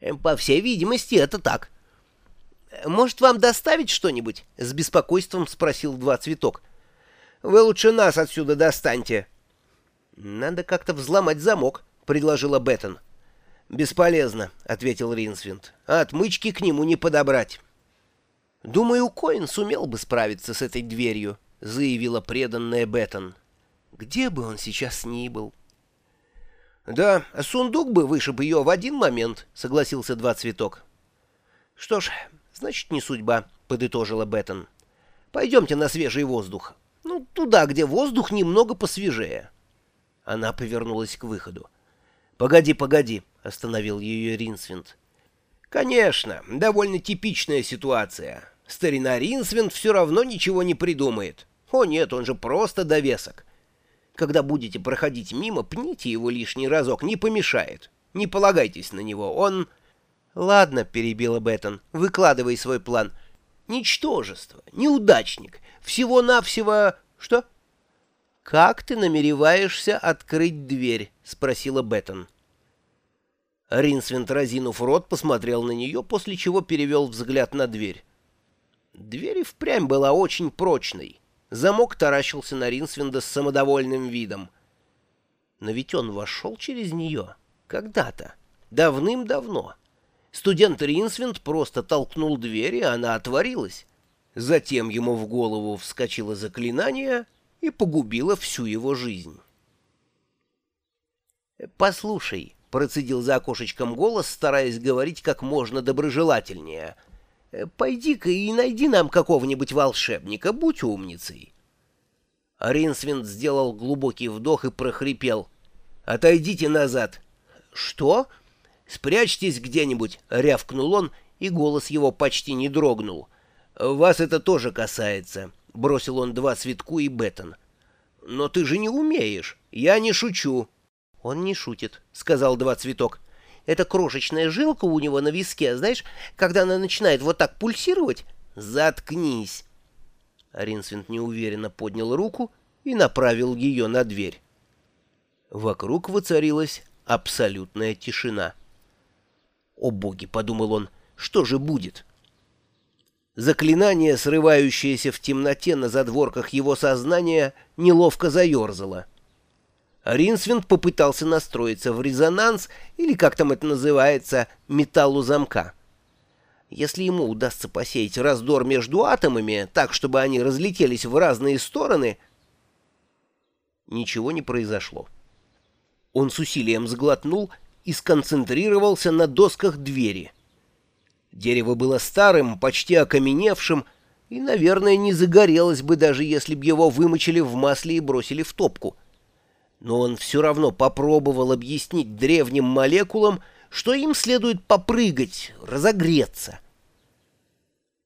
Э, «По всей видимости, это так». «Может, вам доставить что-нибудь?» — с беспокойством спросил Два Цветок. «Вы лучше нас отсюда достаньте». «Надо как-то взломать замок», — предложила Беттон. «Бесполезно», — ответил Ринсвинд. «А отмычки к нему не подобрать». «Думаю, Коин сумел бы справиться с этой дверью», — заявила преданная Беттон. «Где бы он сейчас ни был?» «Да, сундук бы вышиб ее в один момент», — согласился Два Цветок. «Что ж, значит, не судьба», — подытожила Беттон. «Пойдемте на свежий воздух. Ну, туда, где воздух немного посвежее». Она повернулась к выходу. «Погоди, погоди», — остановил ее Ринсвинд. «Конечно, довольно типичная ситуация. Старина Ринсвинд все равно ничего не придумает. О нет, он же просто довесок. Когда будете проходить мимо, пните его лишний разок, не помешает. Не полагайтесь на него, он...» «Ладно», — перебила Беттон, — «выкладывай свой план». «Ничтожество, неудачник, всего-навсего...» «Что?» «Как ты намереваешься открыть дверь?» — спросила Беттон. Ринсвинд, разинув рот, посмотрел на нее, после чего перевел взгляд на дверь. Дверь впрямь была очень прочной. Замок таращился на Ринсвинда с самодовольным видом. Но ведь он вошел через нее. Когда-то. Давным-давно. Студент Ринсвинд просто толкнул дверь, и она отворилась. Затем ему в голову вскочило заклинание — и погубила всю его жизнь. «Послушай», — процедил за окошечком голос, стараясь говорить как можно доброжелательнее, — «пойди-ка и найди нам какого-нибудь волшебника, будь умницей». Ринсвинд сделал глубокий вдох и прохрипел. «Отойдите назад!» «Что?» «Спрячьтесь где-нибудь!» — рявкнул он, и голос его почти не дрогнул. «Вас это тоже касается. — бросил он два цветку и бетон. «Но ты же не умеешь. Я не шучу». «Он не шутит», — сказал два цветок. «Это крошечная жилка у него на виске, знаешь, когда она начинает вот так пульсировать?» «Заткнись!» Ринсвинд неуверенно поднял руку и направил ее на дверь. Вокруг воцарилась абсолютная тишина. «О боги!» — подумал он. «Что же будет?» Заклинание, срывающееся в темноте на задворках его сознания, неловко заерзало. Ринсвинд попытался настроиться в резонанс, или, как там это называется, металлу замка. Если ему удастся посеять раздор между атомами, так, чтобы они разлетелись в разные стороны, ничего не произошло. Он с усилием сглотнул и сконцентрировался на досках двери — Дерево было старым, почти окаменевшим, и, наверное, не загорелось бы, даже если б его вымочили в масле и бросили в топку. Но он все равно попробовал объяснить древним молекулам, что им следует попрыгать, разогреться.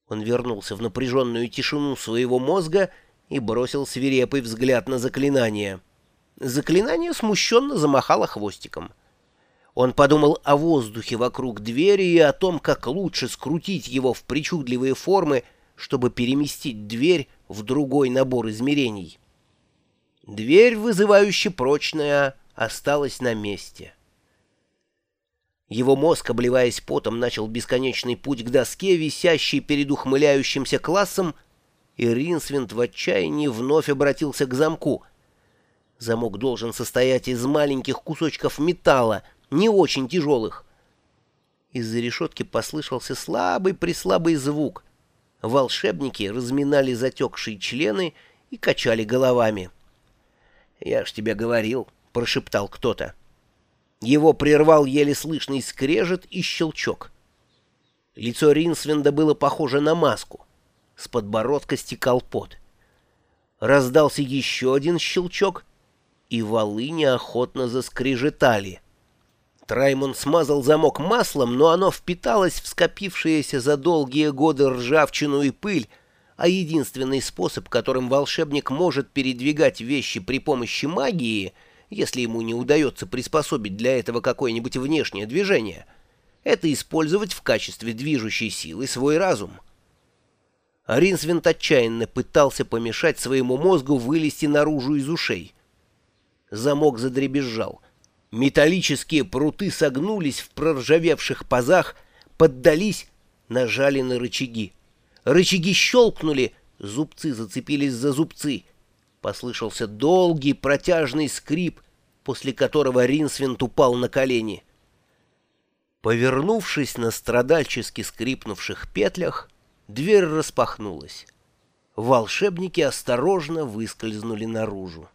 Он вернулся в напряженную тишину своего мозга и бросил свирепый взгляд на заклинание. Заклинание смущенно замахало хвостиком — он подумал о воздухе вокруг двери и о том, как лучше скрутить его в причудливые формы, чтобы переместить дверь в другой набор измерений. Дверь, вызывающе прочная, осталась на месте. Его мозг, обливаясь потом, начал бесконечный путь к доске, висящей перед ухмыляющимся классом, и Ринсвинд в отчаянии вновь обратился к замку. Замок должен состоять из маленьких кусочков металла, не очень тяжелых. Из-за решетки послышался слабый-преслабый звук. Волшебники разминали затекшие члены и качали головами. «Я ж тебе говорил», — прошептал кто-то. Его прервал еле слышный скрежет и щелчок. Лицо Ринсвинда было похоже на маску. С подбородка стекал пот. Раздался еще один щелчок, и валы неохотно заскрежетали. Траймон смазал замок маслом, но оно впиталось в скопившиеся за долгие годы ржавчину и пыль, а единственный способ, которым волшебник может передвигать вещи при помощи магии, если ему не удается приспособить для этого какое-нибудь внешнее движение, это использовать в качестве движущей силы свой разум. Ринсвинт отчаянно пытался помешать своему мозгу вылезти наружу из ушей. Замок задребезжал — Металлические пруты согнулись в проржавевших пазах, поддались, нажали на рычаги. Рычаги щелкнули, зубцы зацепились за зубцы. Послышался долгий протяжный скрип, после которого Ринсвинд упал на колени. Повернувшись на страдальчески скрипнувших петлях, дверь распахнулась. Волшебники осторожно выскользнули наружу.